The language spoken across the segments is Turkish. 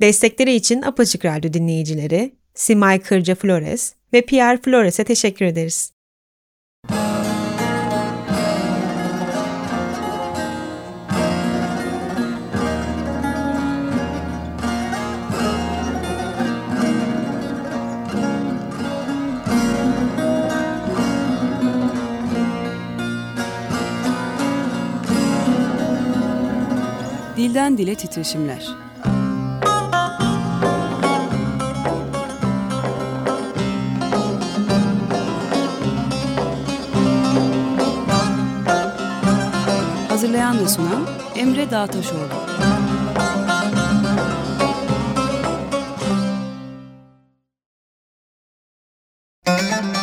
Destekleri için Apaçık Radyo dinleyicileri Simay Kırca Flores ve Pierre Flores'e teşekkür ederiz. Dilden Dile Titreşimler Hazırlayan ve sunan Emre Dağtaşoğlu. Müzik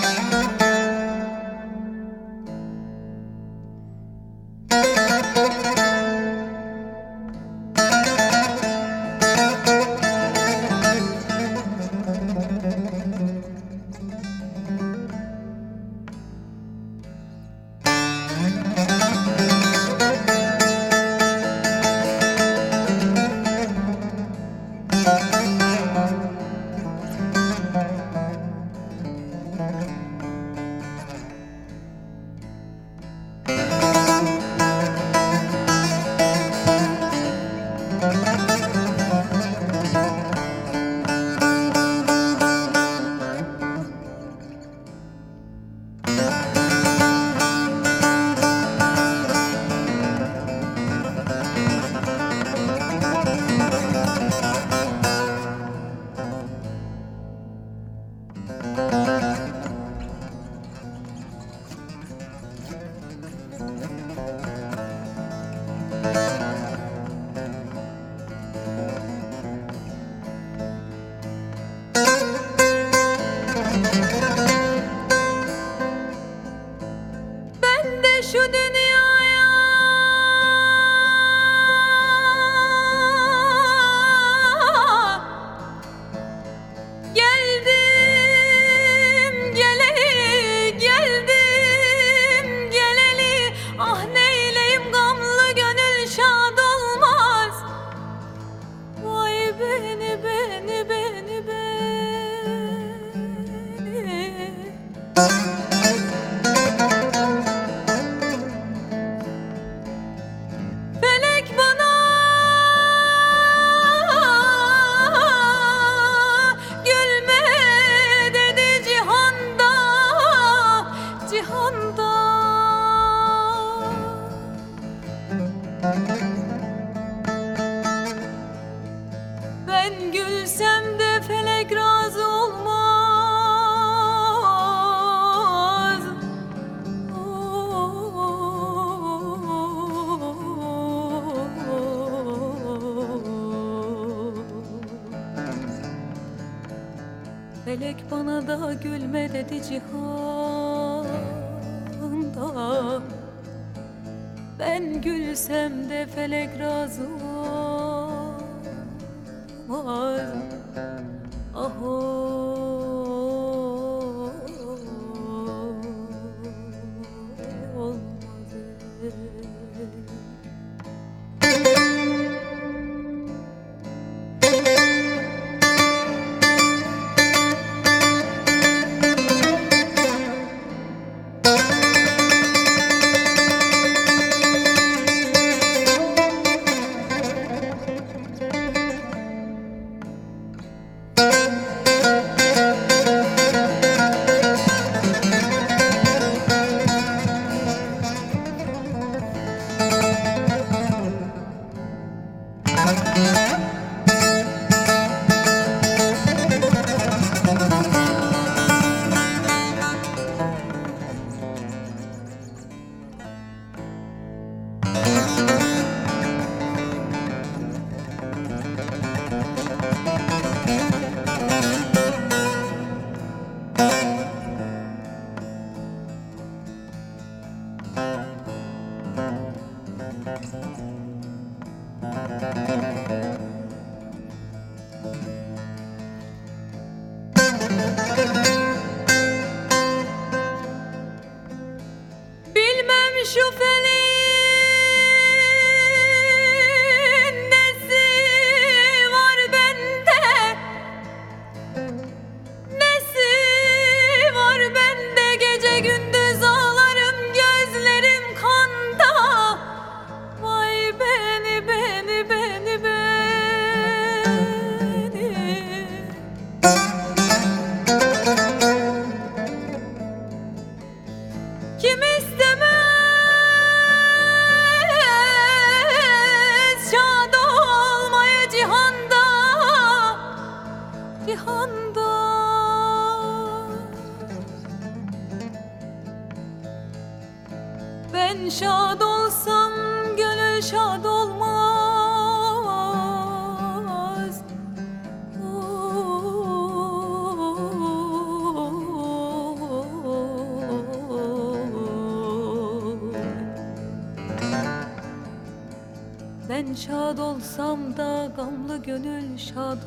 gamlı gönül şad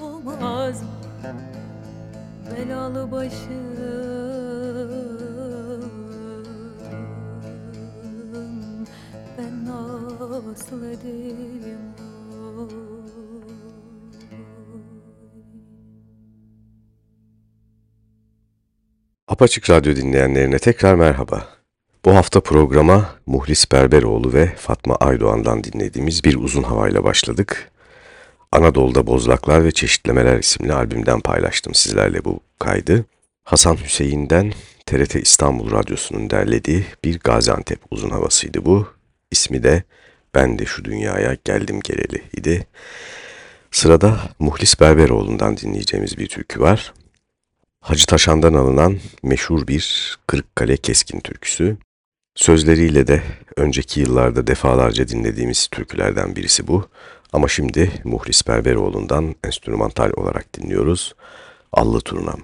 olmaz Belalı başım Ben nasıl edeyim? Apaçık Radyo dinleyenlerine tekrar merhaba. Bu hafta programa Muhlis Berberoğlu ve Fatma Aydoğan'dan dinlediğimiz bir uzun havayla başladık. Anadolu'da Bozlaklar ve Çeşitlemeler isimli albümden paylaştım sizlerle bu kaydı. Hasan Hüseyin'den TRT İstanbul Radyosu'nun derlediği bir Gaziantep uzun havasıydı bu. İsmi de Ben de şu dünyaya geldim geleli idi. Sırada Muhlis Berberoğlu'ndan dinleyeceğimiz bir türkü var. Hacı Taşan'dan alınan meşhur bir Kırıkkale Keskin türküsü. Sözleriyle de önceki yıllarda defalarca dinlediğimiz türkülerden birisi bu. Ama şimdi Muhlis Berberoğlu'ndan enstrümantal olarak dinliyoruz. Allı Turnam.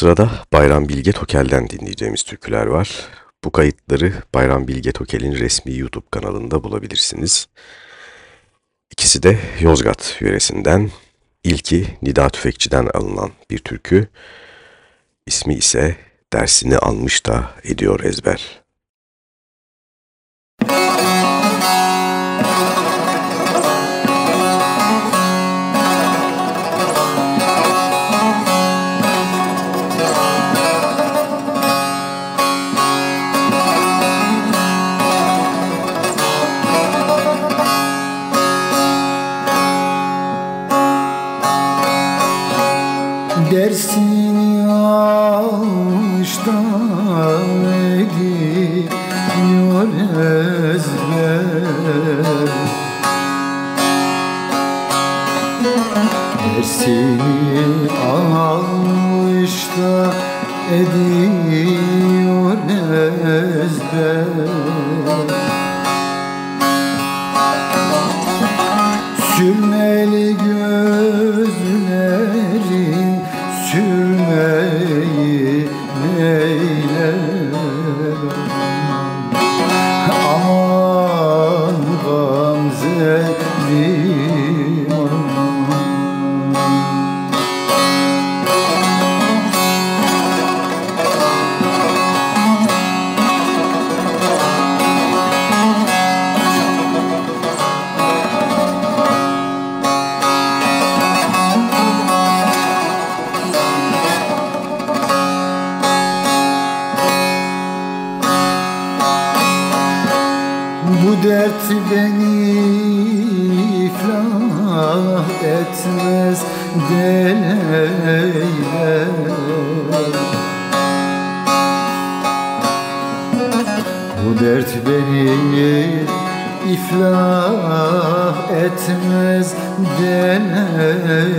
Sırada Bayram Bilge Tokel'den dinleyeceğimiz türküler var. Bu kayıtları Bayram Bilge Tokel'in resmi YouTube kanalında bulabilirsiniz. İkisi de Yozgat yöresinden, ilki Nida Tüfekçi'den alınan bir türkü, ismi ise Dersini Almış da Ediyor Ezber.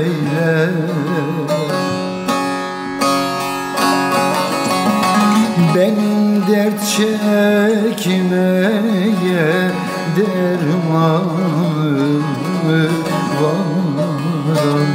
Deleyler Benim dert çekmeye dermanım var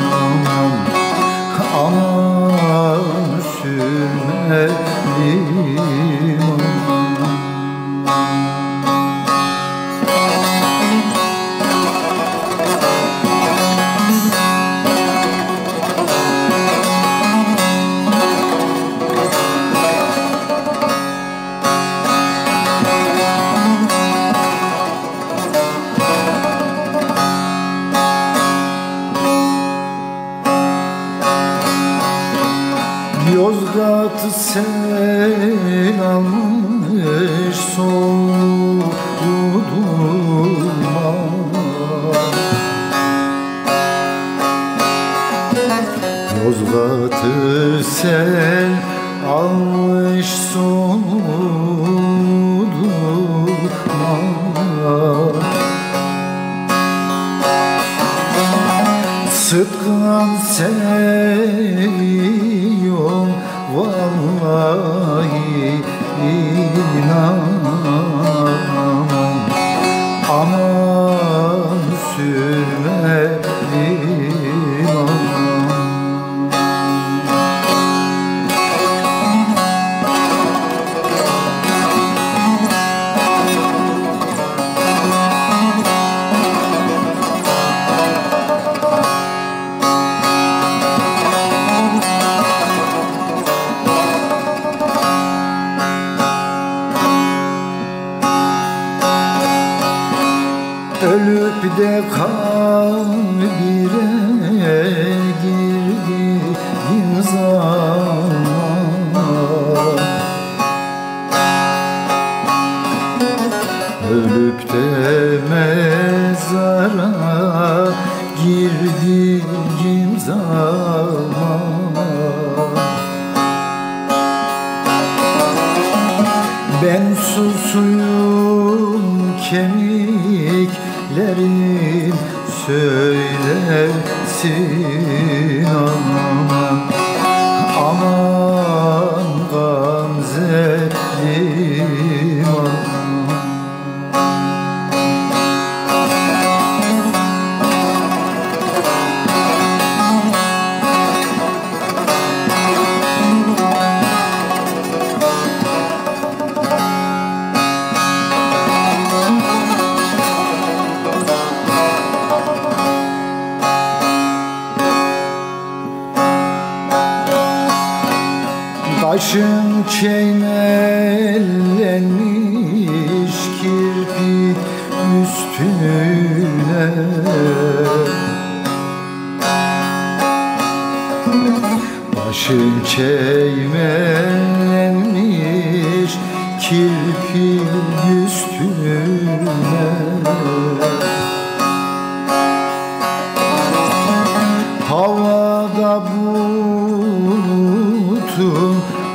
de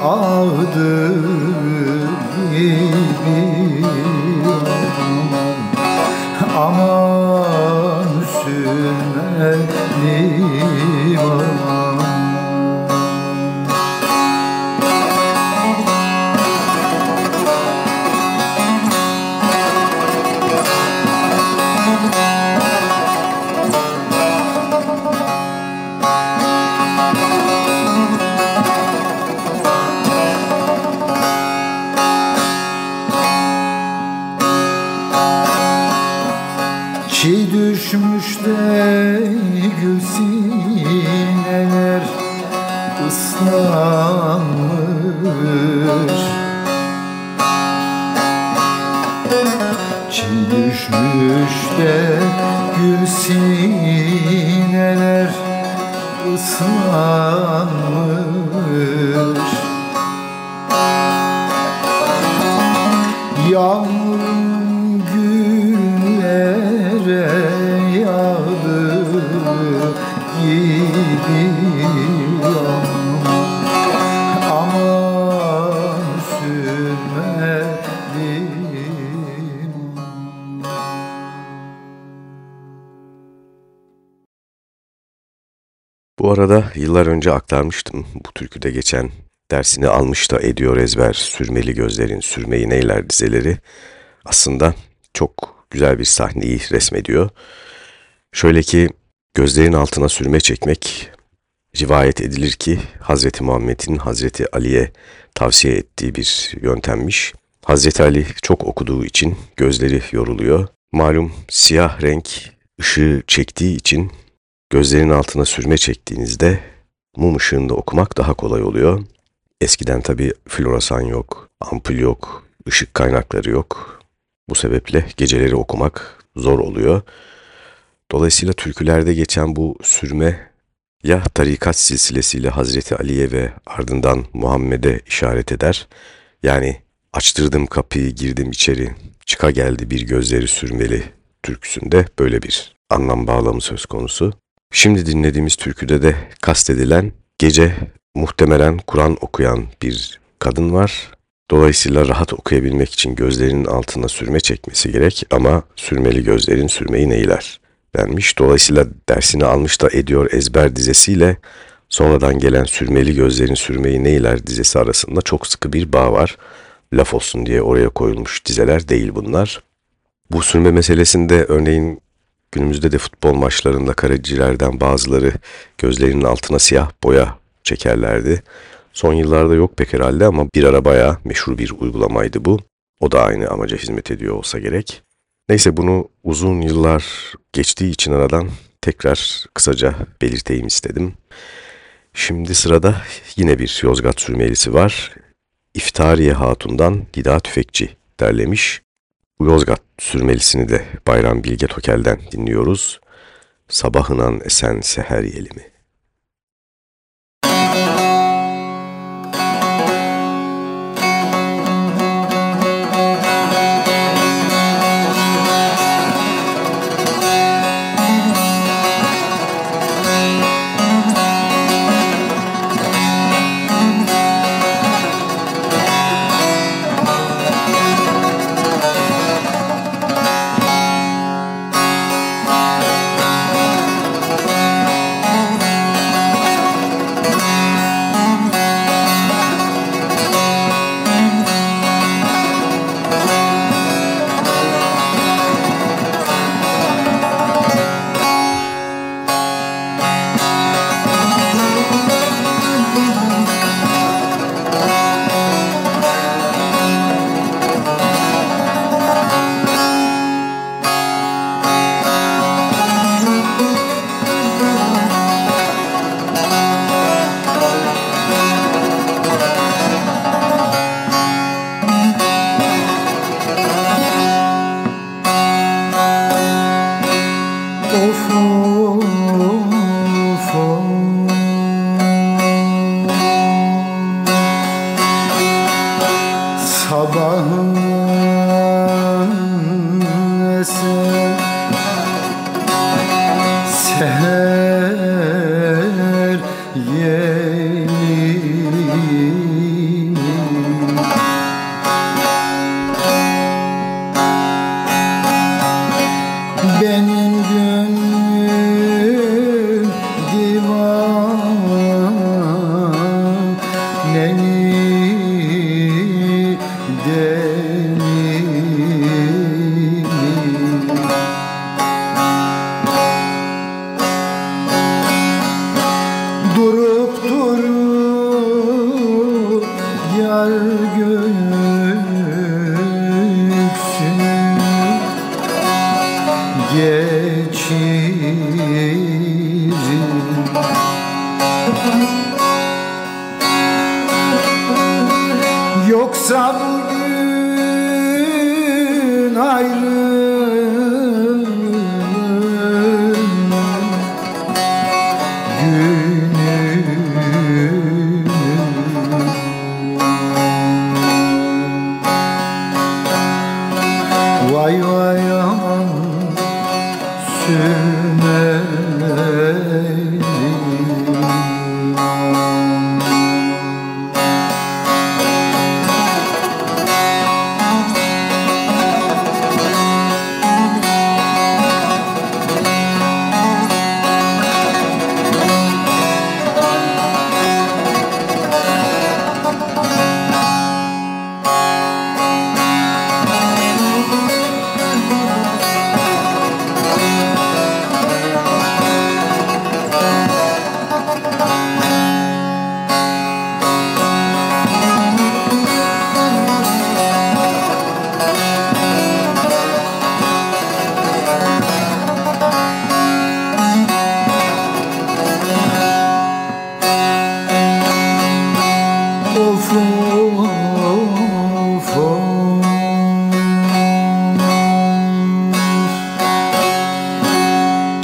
bulutun önce aktarmıştım bu türküde geçen dersini almış da ediyor ezber sürmeli gözlerin sürmeyi neyler dizeleri aslında çok güzel bir sahneyi resmediyor. Şöyle ki gözlerin altına sürme çekmek rivayet edilir ki Hazreti Muhammed'in Hazreti Ali'ye tavsiye ettiği bir yöntemmiş. Hazreti Ali çok okuduğu için gözleri yoruluyor. Malum siyah renk ışığı çektiği için gözlerin altına sürme çektiğinizde mum ışığında okumak daha kolay oluyor. Eskiden tabi floresan yok, ampul yok, ışık kaynakları yok. Bu sebeple geceleri okumak zor oluyor. Dolayısıyla türkülerde geçen bu sürme ya tarikat silsilesiyle Hazreti Ali'ye ve ardından Muhammed'e işaret eder. Yani açtırdım kapıyı girdim içeri çıka geldi bir gözleri sürmeli türküsünde böyle bir anlam bağlamı söz konusu. Şimdi dinlediğimiz türküde de kastedilen gece muhtemelen Kur'an okuyan bir kadın var. Dolayısıyla rahat okuyabilmek için gözlerinin altına sürme çekmesi gerek ama sürmeli gözlerin sürmeyi neyler denmiş. Dolayısıyla dersini almış da ediyor ezber dizesiyle sonradan gelen sürmeli gözlerin sürmeyi neyler dizesi arasında çok sıkı bir bağ var. Laf olsun diye oraya koyulmuş dizeler değil bunlar. Bu sürme meselesinde örneğin günümüzde de futbol maçlarında kalecilerden bazıları gözlerinin altına siyah boya çekerlerdi. Son yıllarda yok pek herhalde ama bir ara bayağı meşhur bir uygulamaydı bu. O da aynı amaca hizmet ediyor olsa gerek. Neyse bunu uzun yıllar geçtiği için aradan tekrar kısaca belirteyim istedim. Şimdi sırada yine bir Yozgat sürmelisi var. İftariye Hatun'dan Dida Tüfekçi derlemiş. Yozgat sürmelisini de Bayram Bilge Tokel'den dinliyoruz. Sabahınan esen seher yelimi.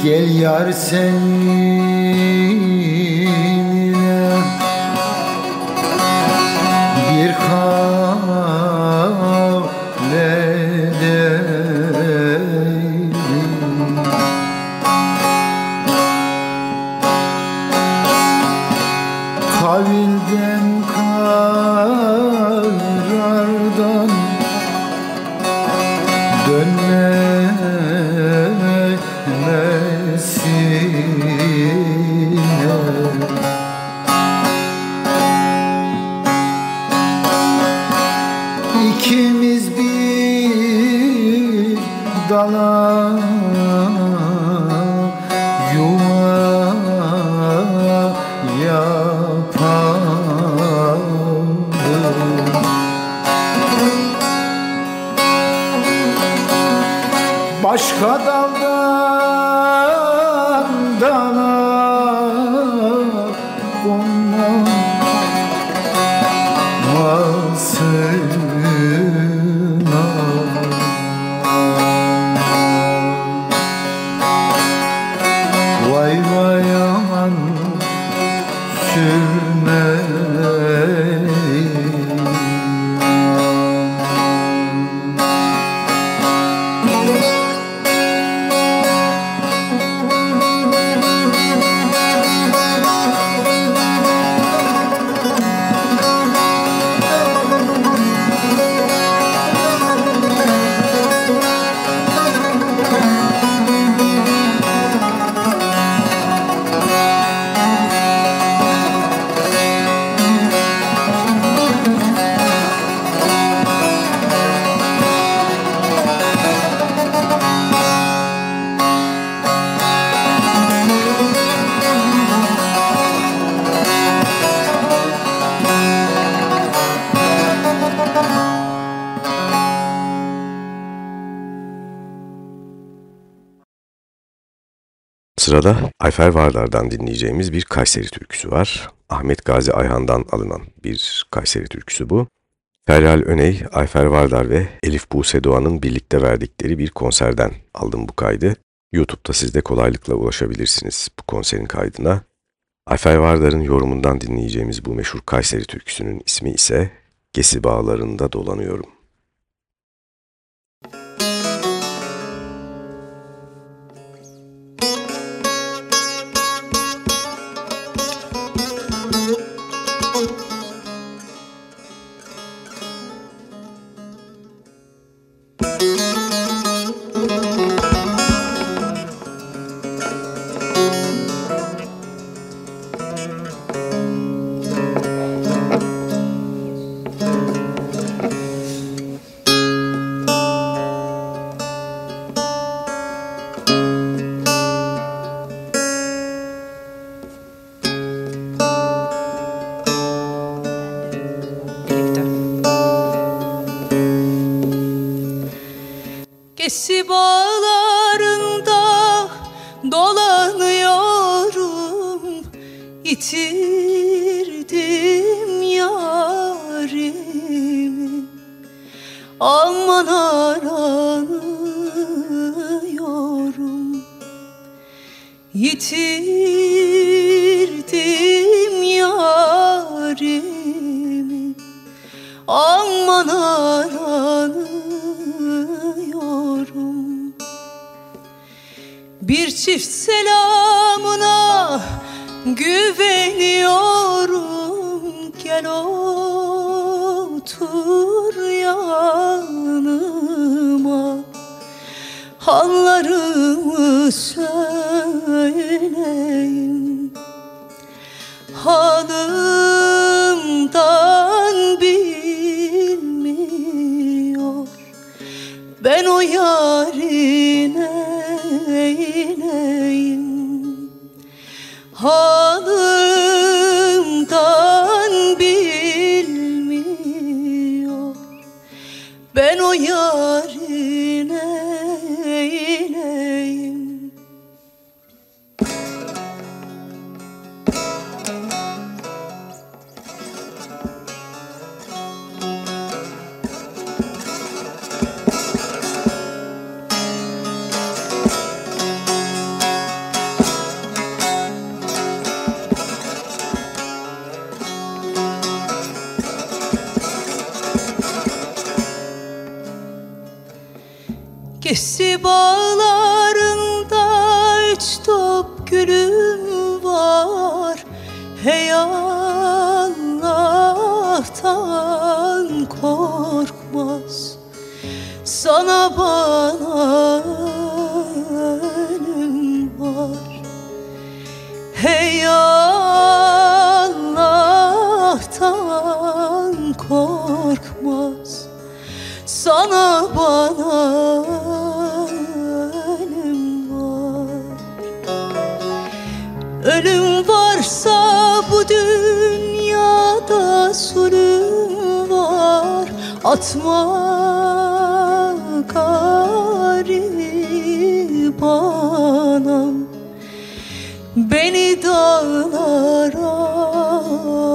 Gel yar sen Sırada Ayfer Vardar'dan dinleyeceğimiz bir Kayseri türküsü var. Ahmet Gazi Ayhan'dan alınan bir Kayseri türküsü bu. Feryal Öney, Ayfer Vardar ve Elif Buse Doğan'ın birlikte verdikleri bir konserden aldım bu kaydı. YouTube'da siz de kolaylıkla ulaşabilirsiniz bu konserin kaydına. Ayfer Vardar'ın yorumundan dinleyeceğimiz bu meşhur Kayseri türküsünün ismi ise Gesi Bağlarında Dolanıyorum. Dolanıyorum Yitirdim yarimi. Aman aranıyorum Yitirdim yarimi. Aman aranıyorum Bir çift selamına güveniyorum Gel otur yanıma. Hallarımı söyleyeyim. Halımdan bilmiyor. Ben o yarine Halımdan bilmiyor. Ben o yarine bağlarında üç top gülüm var. Hey Allah'tan korkmaz. Sana bana ölüm var. Hey Allah'tan korkmaz. Sana bana Atma garip anam Beni dağlar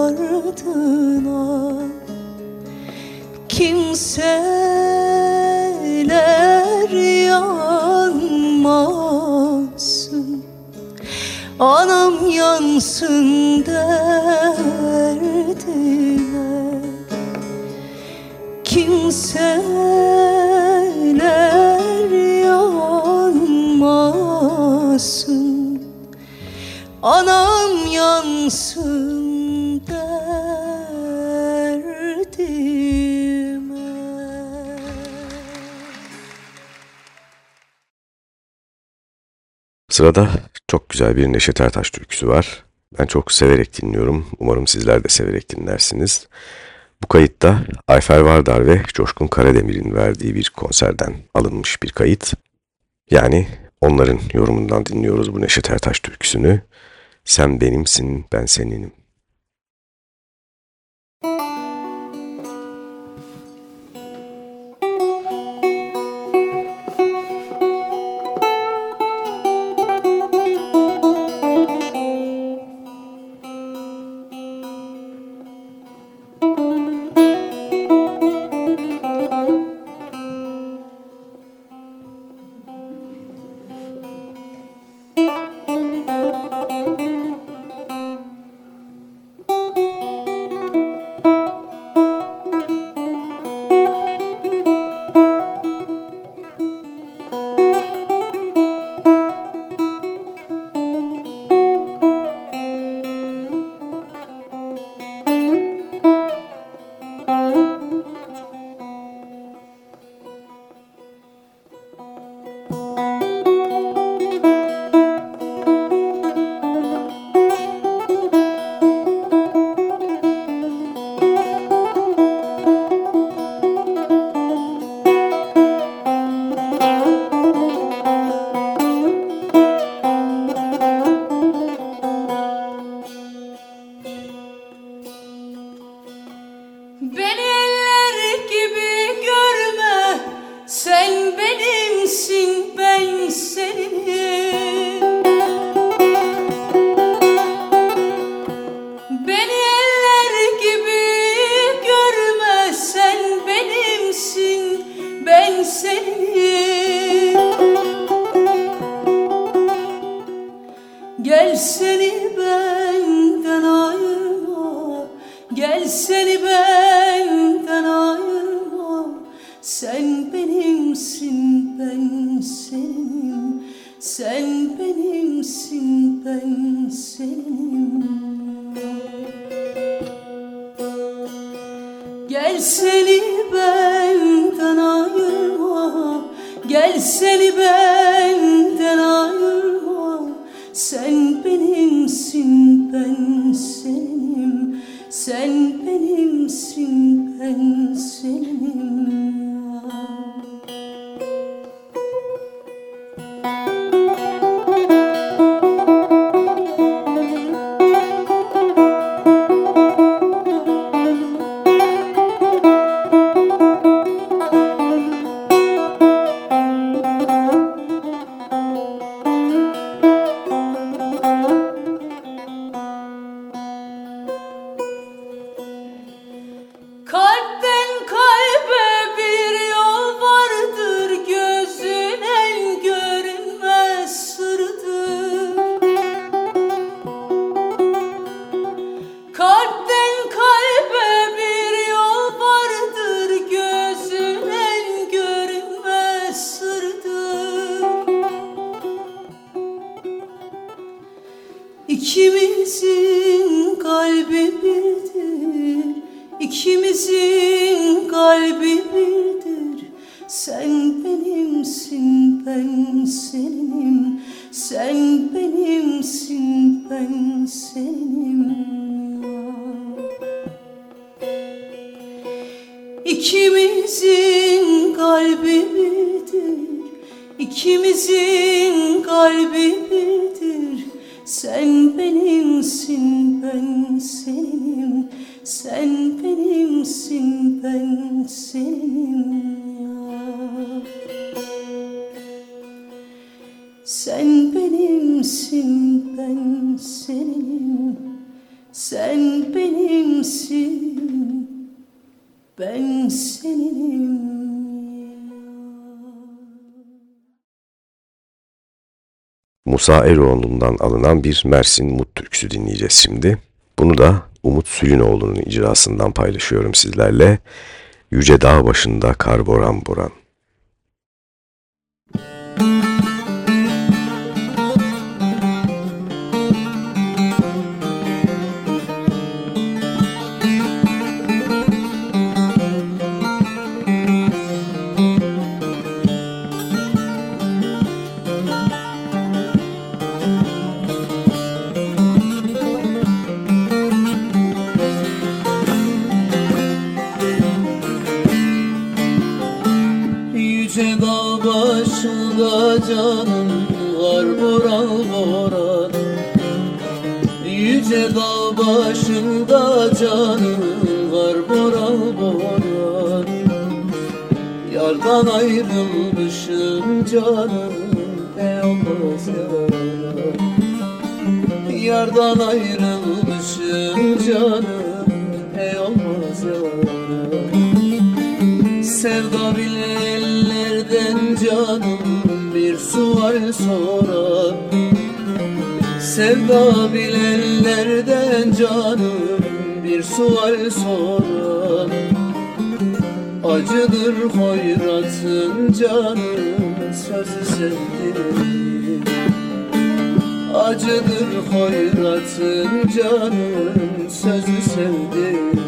ardına. Kimseler yanmasın. Anam yansın derdine Kimseler yanmasın Anam yansın derdime Sırada çok güzel bir Neşet Ertaş türküsü var. Ben çok severek dinliyorum. Umarım sizler de severek dinlersiniz. Bu kayıtta Ayfer Vardar ve Coşkun Karademir'in verdiği bir konserden alınmış bir kayıt. Yani onların yorumundan dinliyoruz bu Neşet Ertaş türküsünü. Sen benimsin, ben seninim. Gel seni benden ayırma Sen benimsin ben senim Sen benimsin ben senim Gel seni benden ayırma Gel seni benden İkimizin kalbi birdir İkimizin kalbi birdir Sen benimsin ben senim. Sen benimsin ben senim Sen benimsin ben senim. Sen benimsin ben seninim Musa Eroğlu'ndan alınan bir Mersin Mut türküsü dinleyeceğiz şimdi. Bunu da Umut Sülünoğlu'nun icrasından paylaşıyorum sizlerle. Yüce dağ başında kar boran boran. Yardan ayrılmışım canım ne olmaz yaran Yardan ayrılmışım canım ne olmaz yaran Sevda bile ellerden canım bir sual sorar. Sevda bile ellerden canım bir sual sorar Acıdır hoyratın canım sözü sevdiğim. Acıdır hoyratın canım sözü sevdiğim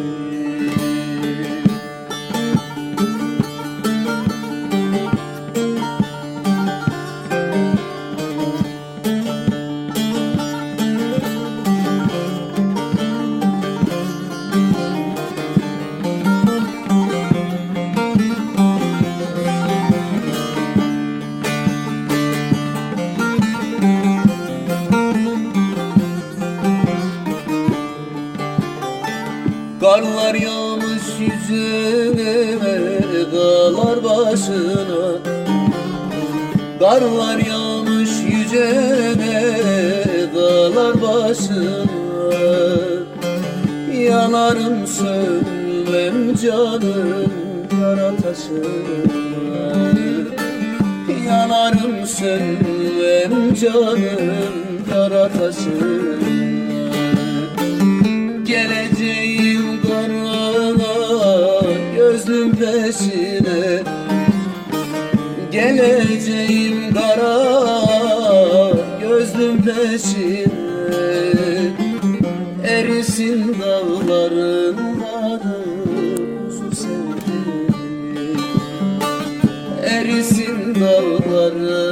Erisin dağların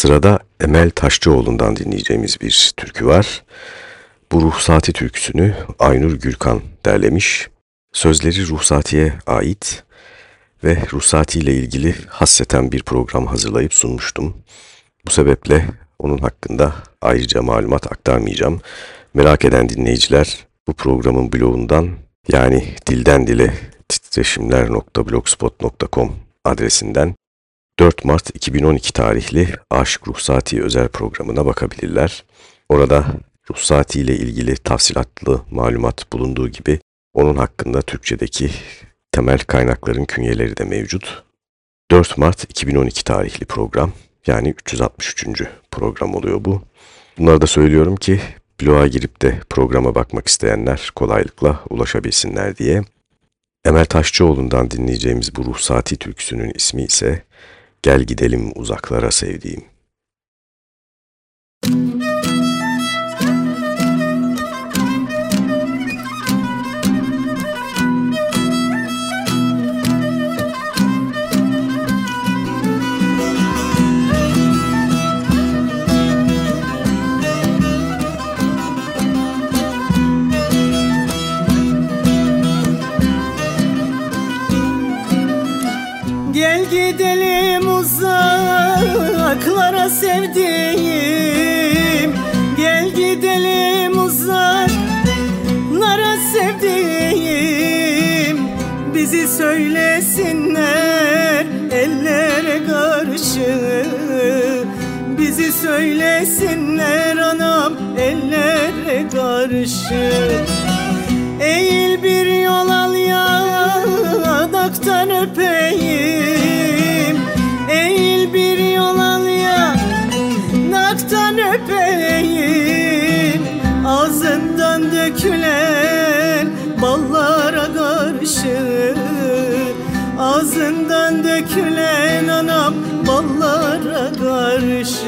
Sırada Emel Taşçıoğlu'ndan dinleyeceğimiz bir türkü var. Bu Ruhsati türküsünü Aynur Gürkan derlemiş. Sözleri Ruhsati'ye ait ve Ruhsati ile ilgili hasseten bir program hazırlayıp sunmuştum. Bu sebeple onun hakkında ayrıca malumat aktarmayacağım. Merak eden dinleyiciler bu programın blogundan yani dilden dile titreşimler.blogspot.com adresinden 4 Mart 2012 tarihli Aşık Ruhsati özel programına bakabilirler. Orada Ruhsati ile ilgili tafsilatlı malumat bulunduğu gibi onun hakkında Türkçedeki temel kaynakların künyeleri de mevcut. 4 Mart 2012 tarihli program yani 363. program oluyor bu. Bunları da söylüyorum ki bloğa girip de programa bakmak isteyenler kolaylıkla ulaşabilsinler diye. Emel Taşçıoğlu'ndan dinleyeceğimiz bu Ruhsati türküsünün ismi ise Gel Gidelim Uzaklara Sevdiğim. Gel gidelim uzaklara sevdiğim Gel gidelim uzaklara sevdiğim Bizi söylesinler ellere karşı. Bizi söylesinler anam ellere karşı. Eğil bir yol al yanaktan öpeyim dökülen ballara karşı Ağzından dökülen anam ballara karşı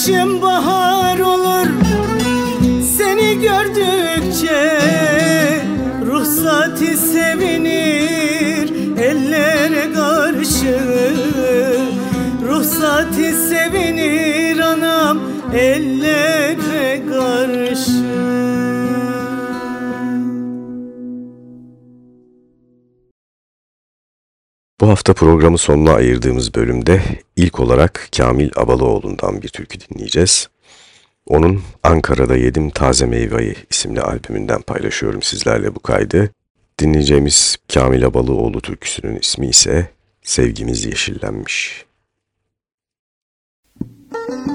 Simple. Bu hafta programı sonuna ayırdığımız bölümde ilk olarak Kamil Abalıoğlu'ndan bir türkü dinleyeceğiz. Onun Ankara'da Yedim Taze Meyveyi isimli albümünden paylaşıyorum sizlerle bu kaydı. Dinleyeceğimiz Kamil Abalıoğlu türküsünün ismi ise Sevgimiz Yeşillenmiş. Sevgimiz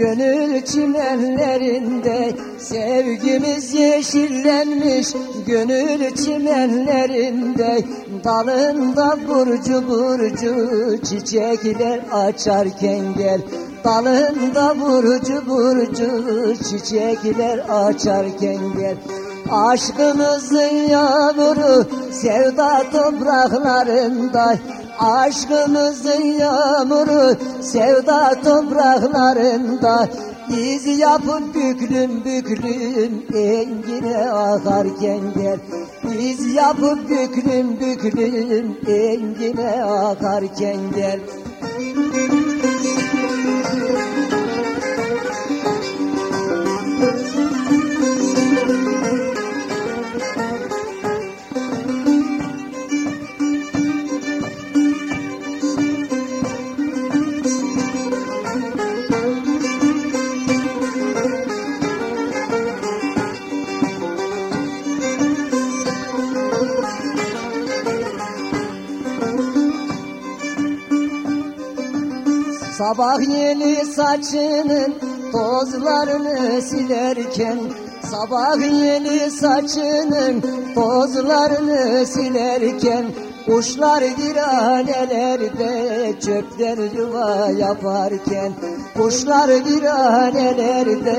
gönül çimenlerinde Sevgimiz yeşillenmiş gönül çimenlerinde. Dalında burcu burcu çiçekler açarken gel. Dalında burcu burcu çiçekler açarken gel. Aşkımızın yağmuru sevda topraklarında Aşkımızın yağmuru sevda topraklarında. Biz yapıp büklüm büklüm engine akarken gel. Biz yapıp büklüm büklüm engine akarken gel Sabah yeni saçının tozlarını silerken Sabah yeni saçının tozlarını silerken Kuşlar viranelerde çöpler yuva yaparken Kuşlar viranelerde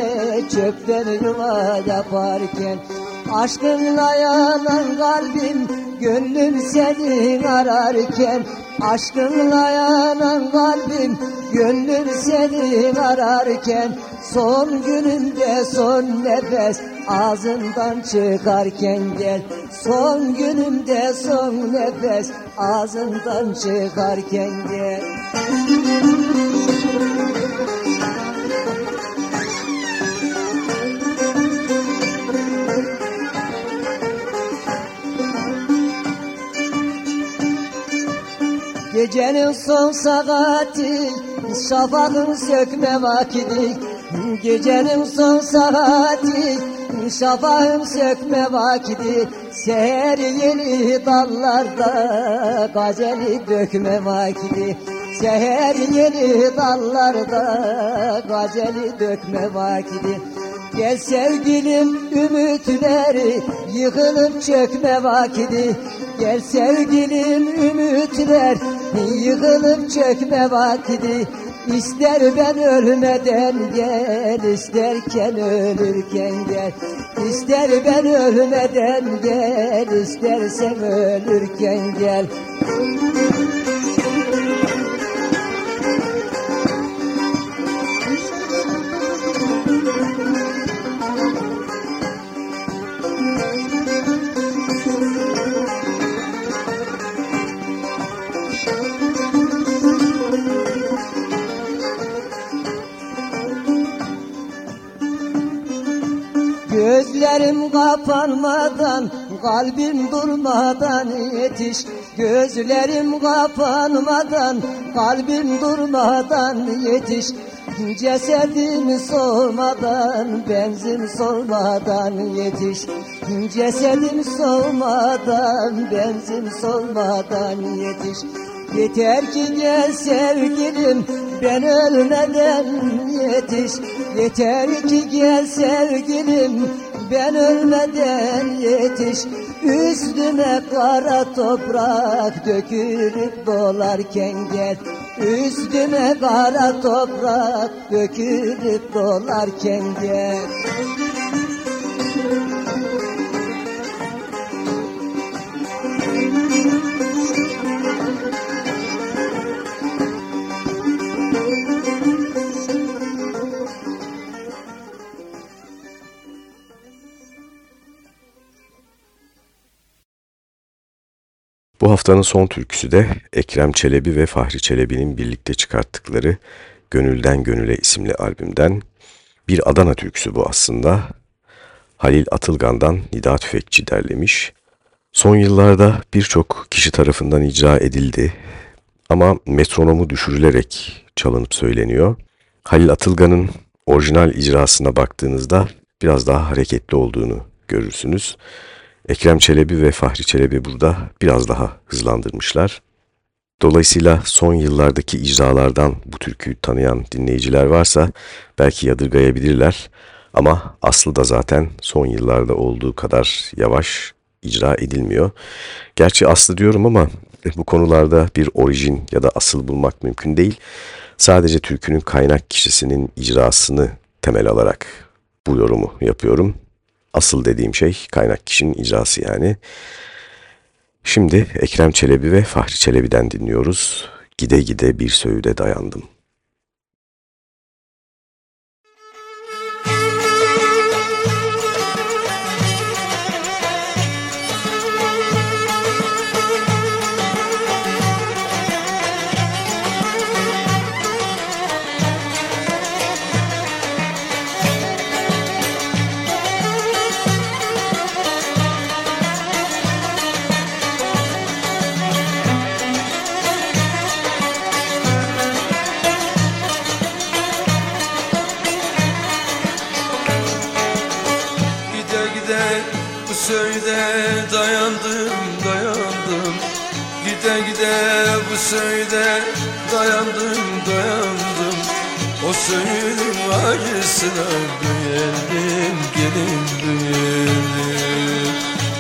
çöpler yuva yaparken Aşkınla yanan kalbim gönlüm seni ararken Aşkınla yanan kalbim. Gönlüm seni ararken Son günümde son nefes ağzından çıkarken gel. Son günümde son nefes ağzından çıkarken gel Gecenin son saati şafakın sökme vakti Gecenin son saati şafağın sökme vakti Seher yeni dallarda gazeli dökme vakti Seher yeni dallarda gazeli dökme vakti Gel sevgilim ümitleri yıkılıp çökme vakti Gel sevgilim ümitler yıkılıp çökme vakti. İster ben ölmeden gel isterken ölürken gel. İster ben ölmeden gel istersen ölürken gel. Gözlerim kapanmadan, kalbim durmadan yetiş. Gözlerim kapanmadan, kalbim durmadan yetiş. Cesedim soğumadan, benzin solmadan yetiş. Cesedim soğumadan, benzin solmadan yetiş. Yeter ki gel sevgilim ben ölmeden yetiş. Yeter ki gel sevgilim ben ölmeden yetiş Üstüme kara toprak dökülüp dolarken gel. Üstüme kara toprak dökülüp dolarken gel Bu haftanın son türküsü de Ekrem Çelebi ve Fahri Çelebi'nin birlikte çıkarttıkları Gönülden Gönüle isimli albümden bir Adana türküsü bu aslında. Halil Atılgan'dan Nida Tüfekçi derlemiş. Son yıllarda birçok kişi tarafından icra edildi ama metronomu düşürülerek çalınıp söyleniyor. Halil Atılgan'ın orijinal icrasına baktığınızda biraz daha hareketli olduğunu görürsünüz. Ekrem Çelebi ve Fahri Çelebi burada biraz daha hızlandırmışlar. Dolayısıyla son yıllardaki icralardan bu türküyü tanıyan dinleyiciler varsa belki yadırgayabilirler. Ama aslı da zaten son yıllarda olduğu kadar yavaş icra edilmiyor. Gerçi aslı diyorum ama bu konularda bir orijin ya da asıl bulmak mümkün değil. Sadece türkünün kaynak kişisinin icrasını temel alarak bu yorumu yapıyorum. Asıl dediğim şey kaynak kişinin icrası yani. Şimdi Ekrem Çelebi ve Fahri Çelebi'den dinliyoruz. Gide gide bir söğüde dayandım. Bu söyde dayandım dayandım. Gide gide bu söyde dayandım dayandım. O söğüdün acısına büyüdüm gelin büyüdüm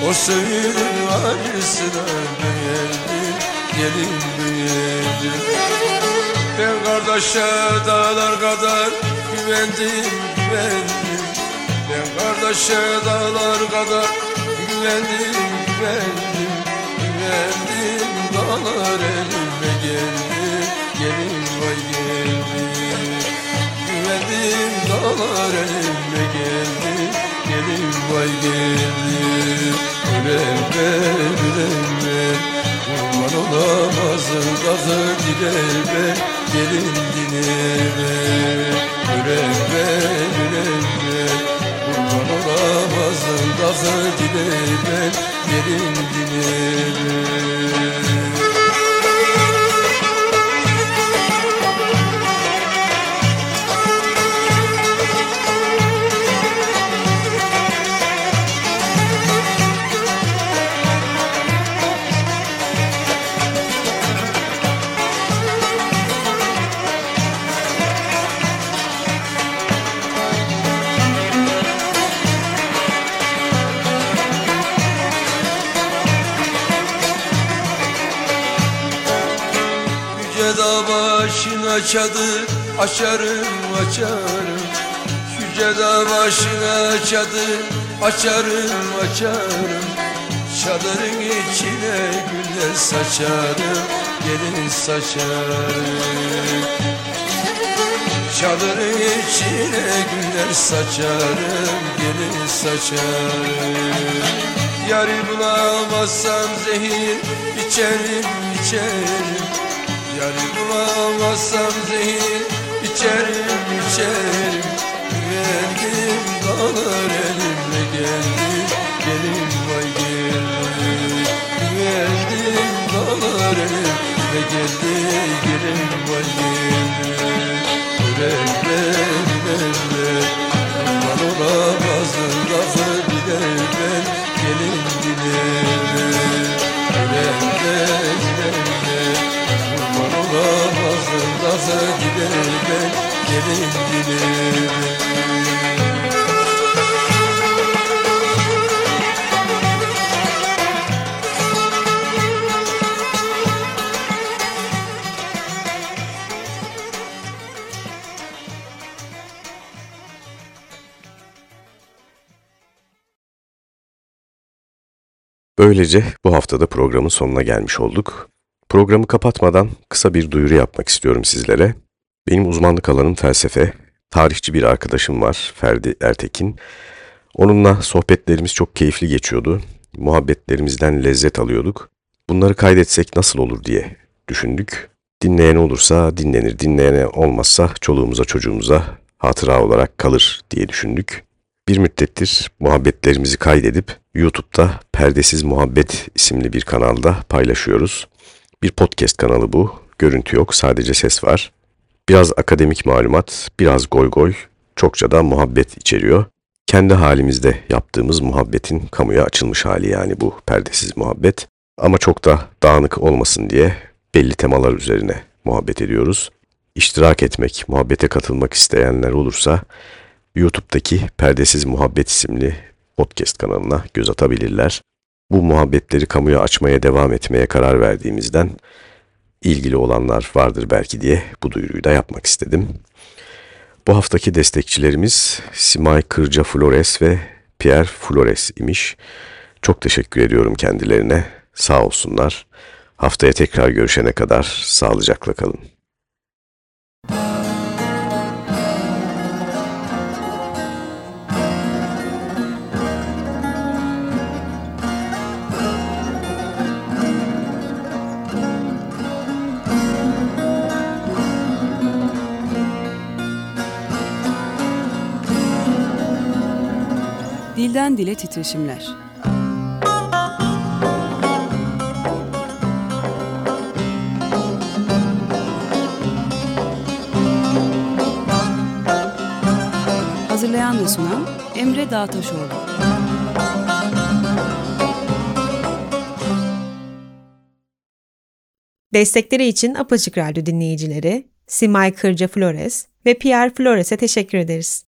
O söğüdün acısına büyüdüm gelin büyüdüm Ben kardeşe dağlar kadar güvendim güvendim. Ben kardeşe dağlar kadar güvendim, güvendim, güvendim. Dağlar elime geldi, gelin vay geldi. Güvendim dağlar elime geldi, gelin vay geldi. Ölen ben, ölen ben, kurban olamazım Dağı diler ben, gelin dinime Ölen ben, ölen ben Olamazdım dağı dilerim Gelin dilerim Yüce çadır açarım açarım. Yüce dağ başına çadır açarım açarım. Çadırın içine güller saçarım gelin saçarım. Çadırın içine güller saçarım gelin saçarım. Yarı bulamazsam zehir içerim içerim Yarı bulamazsam zehir içerim içerim. Güvendim dalar elimle geldi Gelim vay gelim Güvendim dalar elimle geldi Gelim vay gelim Yürekler giderler Bunlar olamazdım lafı giderler Gelin giderler Yürekler giderler olamazın lafı gider ben gelin dilerle Böylece bu haftada programın sonuna gelmiş olduk. Programı kapatmadan kısa bir duyuru yapmak istiyorum sizlere. Benim uzmanlık alanım felsefe. Tarihçi bir arkadaşım var, Ferdi Ertekin. Onunla sohbetlerimiz çok keyifli geçiyordu. Muhabbetlerimizden lezzet alıyorduk. Bunları kaydetsek nasıl olur diye düşündük. Dinleyen olursa dinlenir, dinleyene olmazsa çoluğumuza çocuğumuza hatıra olarak kalır diye düşündük. Bir müddettir muhabbetlerimizi kaydedip YouTube'da Perdesiz Muhabbet isimli bir kanalda paylaşıyoruz. Bir podcast kanalı bu. Görüntü yok, sadece ses var. Biraz akademik malumat, biraz goy goy, çokça da muhabbet içeriyor. Kendi halimizde yaptığımız muhabbetin kamuya açılmış hali yani bu perdesiz muhabbet. Ama çok da dağınık olmasın diye belli temalar üzerine muhabbet ediyoruz. İştirak etmek, muhabbete katılmak isteyenler olursa YouTube'daki Perdesiz Muhabbet isimli podcast kanalına göz atabilirler. Bu muhabbetleri kamuya açmaya devam etmeye karar verdiğimizden ilgili olanlar vardır belki diye bu duyuruyu da yapmak istedim. Bu haftaki destekçilerimiz Simay Kırca Flores ve Pierre Flores imiş. Çok teşekkür ediyorum kendilerine. Sağ olsunlar. Haftaya tekrar görüşene kadar sağlıcakla kalın. Dilden dile titreşimler. Hazırlayan ve sunan Emre Dağtaşoğlu. Destekleri için Apaçık Radyo dinleyicileri Simay Kırca Flores ve Pierre Flores'e teşekkür ederiz.